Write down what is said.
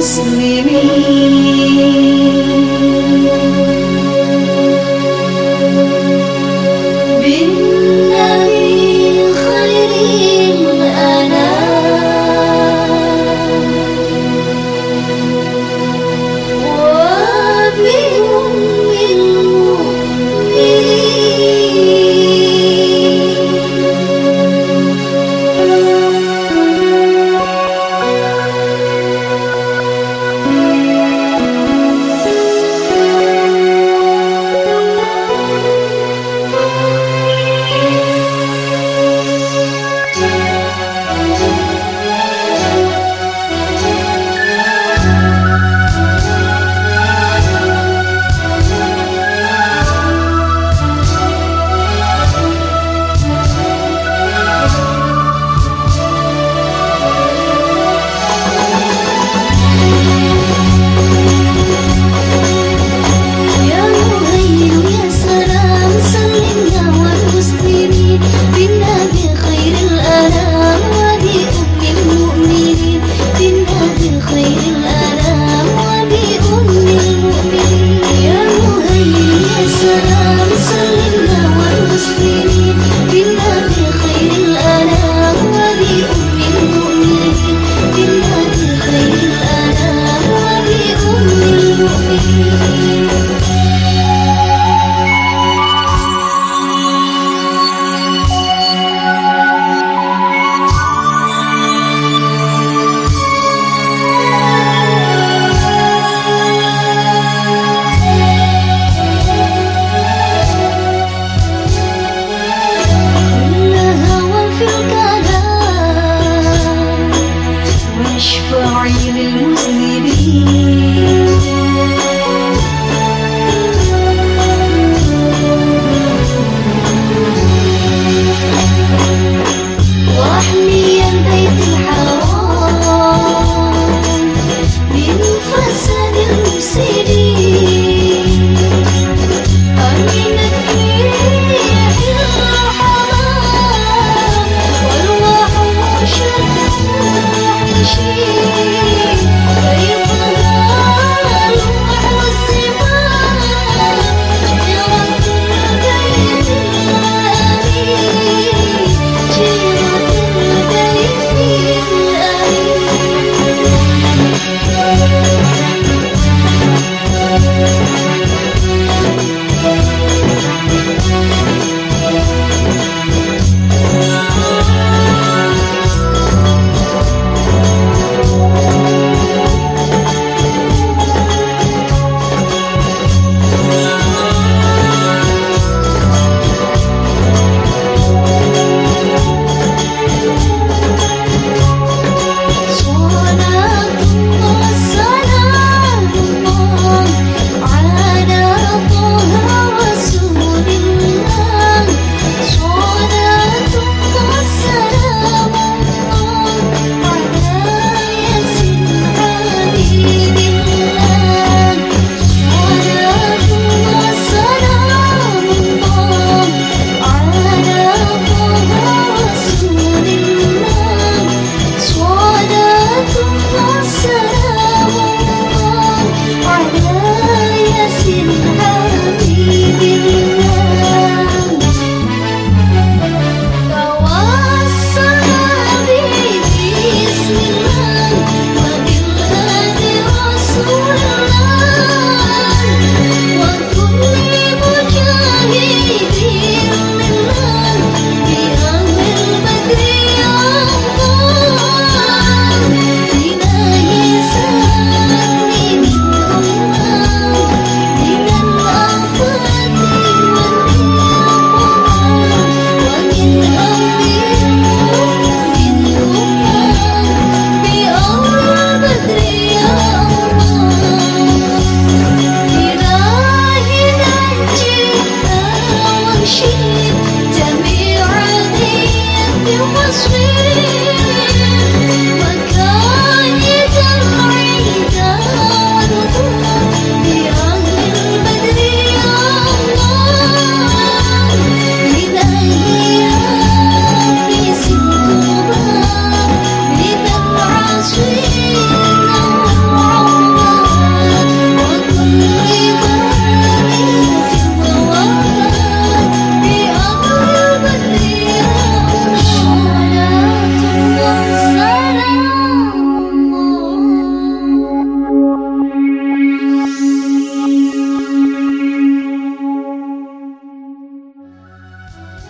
sleepy. was real.